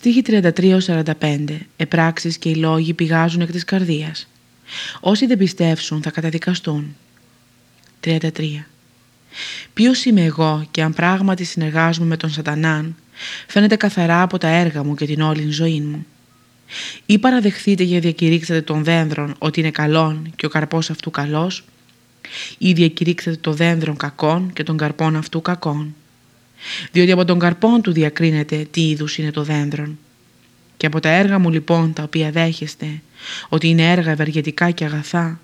Στίχη 33-45 Επράξεις και οι λόγοι πηγάζουν εκ της καρδίας. Όσοι δεν πιστεύσουν θα καταδικαστούν. 33 Ποιος είμαι εγώ και αν πράγματι συνεργάζομαι με τον σατανάν, φαίνεται καθαρά από τα έργα μου και την όλη ζωή μου. Ή παραδεχθείτε και διακηρύξετε των δένδρων ότι είναι καλόν και ο καρπός αυτού καλός, ή διακηρύξετε το δένδρον κακόν και τον καρπόν αυτού κακόν. Διότι από τον καρπόν του διακρίνεται τι είδους είναι το δένδρον. Και από τα έργα μου λοιπόν τα οποία δέχεστε, ότι είναι έργα ευεργετικά και αγαθά,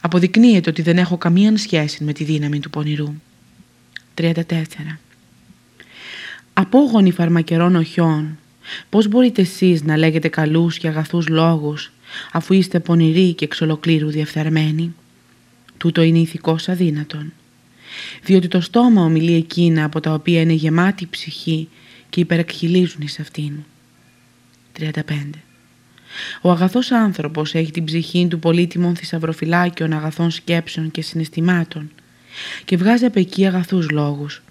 αποδεικνύεται ότι δεν έχω καμία σχέση με τη δύναμη του πονηρού. 34. Απόγονοι φαρμακερών οχιών, πώς μπορείτε εσείς να λέγετε καλούς και αγαθούς λόγους, αφού είστε πονηροί και εξ ολοκλήρου διεφθαρμένοι; Τούτο είναι ηθικός αδύνατον. Διότι το στόμα ομιλεί εκείνα από τα οποία είναι γεμάτη η ψυχή και υπερεκχυλίζουν εις αυτήν. 35. Ο αγαθός άνθρωπος έχει την ψυχή του πολύτιμων θησαυροφυλάκιων αγαθών σκέψεων και συναισθημάτων και βγάζει από εκεί αγαθούς λόγους.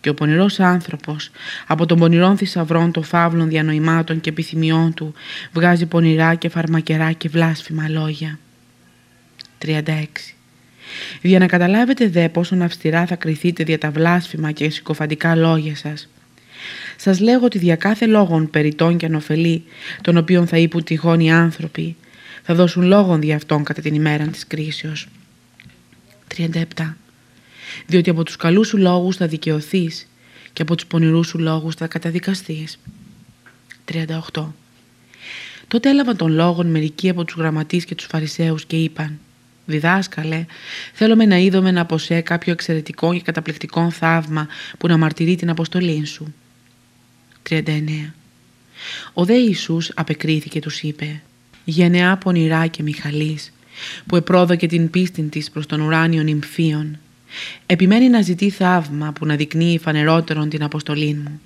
Και ο πονηρός άνθρωπος από τον πονηρών θησαυρών των φαύλων διανοημάτων και επιθυμιών του βγάζει πονηρά και φαρμακερά και βλάσφημα λόγια. 36. Για να καταλάβετε δε πόσο αυστηρά θα κριθείτε δια τα βλάσφημα και συκοφαντικά λόγια σας, σας λέγω ότι δια κάθε λόγων περιττών και ανοφελή, των οποίων θα είπουν τυχόν οι άνθρωποι, θα δώσουν λόγων δια αυτών κατά την ημέρα της κρίσεως. 37. Διότι από τους καλούς σου λόγους θα δικαιωθείς και από τους πονηρούς σου λόγους θα καταδικαστείς. 38. Τότε έλαβαν τον λόγον μερικοί από τους γραμματείς και τους φαρισαίους και είπαν «Διδάσκαλε, θέλουμε να είδome από σε κάποιο εξαιρετικό και καταπληκτικό θαύμα που να μαρτυρεί την αποστολή σου». 39. Ο δε Ιησούς απεκρίθηκε τους είπε «Γενεά πονηρά και Μιχαλής, που επρόδοκε την πίστη της προς τον ουράνιο νυμφίον, επιμένει να ζητεί θαύμα που να δεικνύει φανερότερον την αποστολή μου.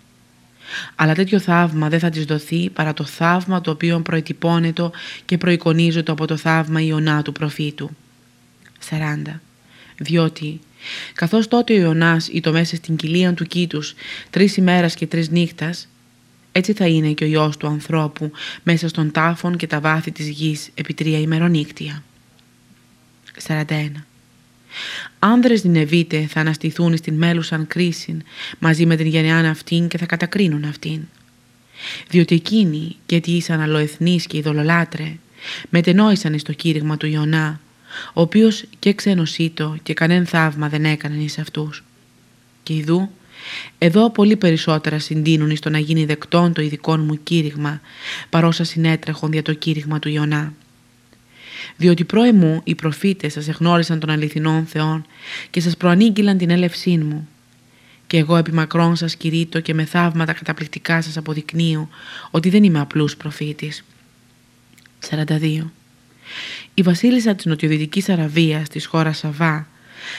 Αλλά τέτοιο θαύμα δεν θα της δοθεί παρά το θαύμα το οποίο προετυπώνεται και προεικονίζεται από το θαύμα Ιωνά του προφήτου. 40. Διότι καθώς τότε ο Ιωνάς ήταν μέσα στην κοιλία του κήτους τρεις ημέρας και τρεις νύχτας, έτσι θα είναι και ο Υιός του ανθρώπου μέσα στον τάφον και τα βάθη της γης επί τρία ημερονύκτια. 41. Άνδρες δυνεβείτε θα αναστηθούν στην μέλουσαν κρίση μαζί με την γενεάν αυτήν και θα κατακρίνουν αυτήν. Διότι εκείνοι, γιατί ήσαν αλλοεθνείς και ειδωλολάτρε, μετενόησαν στο κήρυγμα του Ιωνά, ο οποίος και ξενοσύτο και κανέν θαύμα δεν έκανε εις αυτούς. Και ειδού, εδώ πολύ περισσότερα συντείνουν εις το να γίνει δεκτόν το ειδικό μου κήρυγμα, παρόσα συνέτρεχον δια το κήρυγμα του Ιωνά διότι μου οι προφήτες σας εγνώρισαν των αληθινών Θεών και σας προανήγγυλαν την έλευσή μου. Και εγώ επί μακρόν σας κηρύττω και με θαύματα καταπληκτικά σας αποδεικνύω ότι δεν είμαι απλούς προφήτης. 42. Η βασίλισσα της νοτιοδυτικής Αραβίας της χώρας Σαββά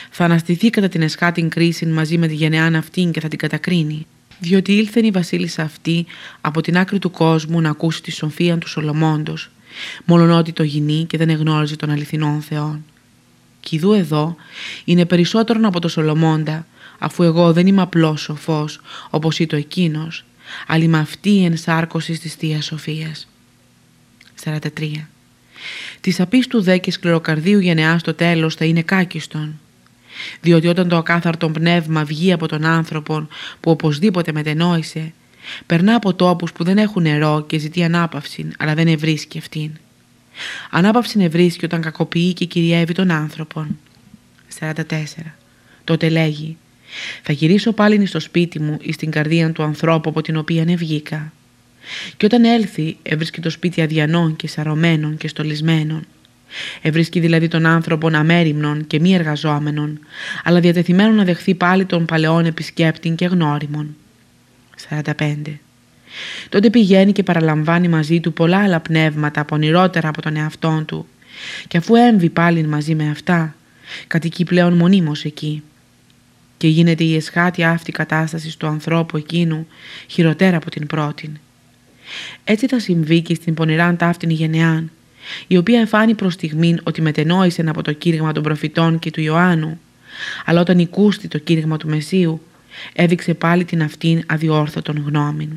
θα αναστηθεί κατά την εσχάτην κρίση μαζί με τη γενεάν αυτήν και θα την κατακρίνει διότι ήλθε η βασίλισσα αυτή από την άκρη του κόσμου να ακούσει τη σοφία του Σολομώντος μόλον ότι το γινεί και δεν εγνώριζε τον αληθινόν Θεόν. Κι δού εδώ είναι περισσότερο από το Σολομώντα, αφού εγώ δεν είμαι απλός σοφός, όπως είπε εκείνος, αλλά είμαι αυτή η ενσάρκωση της Θείας Σοφίας. 43. Τη απίστου δε και σκληροκαρδίου γενεάς στο τέλος θα είναι κάκιστον. Διότι όταν το ακάθαρτο πνεύμα βγει από τον άνθρωπο που οπωσδήποτε μετενόησε, Περνά από τόπους που δεν έχουν νερό και ζητεί ανάπαυση, αλλά δεν ευρίσκει αυτήν. Ανάπαυση ευρίσκει όταν κακοποιεί και κυριεύει τον άνθρωπον. 44. Τότε λέγει «Θα γυρίσω πάλι στο σπίτι μου ή στην καρδία του ανθρώπου από την οποία ευγήκα». Και όταν έλθει ευρίσκει το σπίτι αδιανών και σαρωμένων και στολισμένων. Ευρίσκει δηλαδή τον άνθρωπο αμέριμνων και μη εργαζόμενων, αλλά διατεθειμένο να δεχθεί πάλι τον παλαιόν επισκέπτη και γνώριμον. 45. Τότε πηγαίνει και παραλαμβάνει μαζί του πολλά άλλα πνεύματα πονηρότερα από τον εαυτόν του και αφού έμβει πάλι μαζί με αυτά, κατοικεί πλέον μονίμως εκεί και γίνεται η εσχάτη αυτή κατάστασης του ανθρώπου εκείνου χειροτέρα από την πρώτη. Έτσι θα συμβεί και στην πονηράν ταύτην γενεάν, η οποία εφάνει προς στιγμήν ότι μετενόησε από το κήρυγμα των προφητών και του Ιωάννου, αλλά όταν οικούστη το κήρυγμα του Μεσίου, έδειξε πάλι την αυτήν αδιόρθωτον γνώμην.